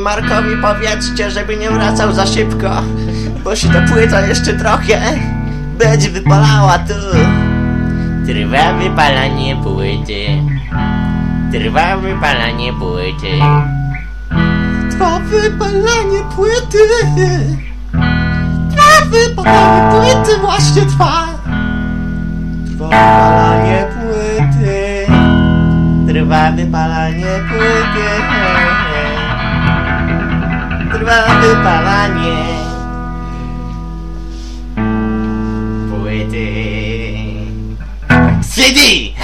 Markowi powiedzcie, żeby nie wracał za szybko, bo się ta płyta jeszcze trochę będzie wypalała tu. Trwa wypalanie płyty. Trwa wypalanie płyty. Trwa wypalanie płyty. Trwa wypalanie płyty, właśnie trwa. Trwa wypalanie płyty. Trwa wypalanie płyty. Trwa wypalanie Płyty. CD!